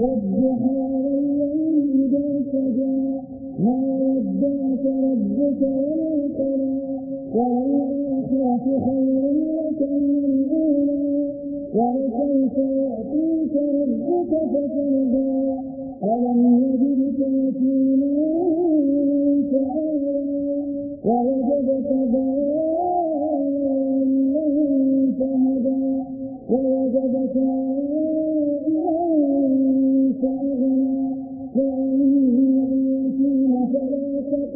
والضحى والليل إذا سجى ما ودعك ربك وما قلى وللآخرة خير لك من الأولى ولسوف يأتيك ربك فترضى ألم يجدك يتيما فآوى ووجدك ضالا فهدى ووجدك عائلا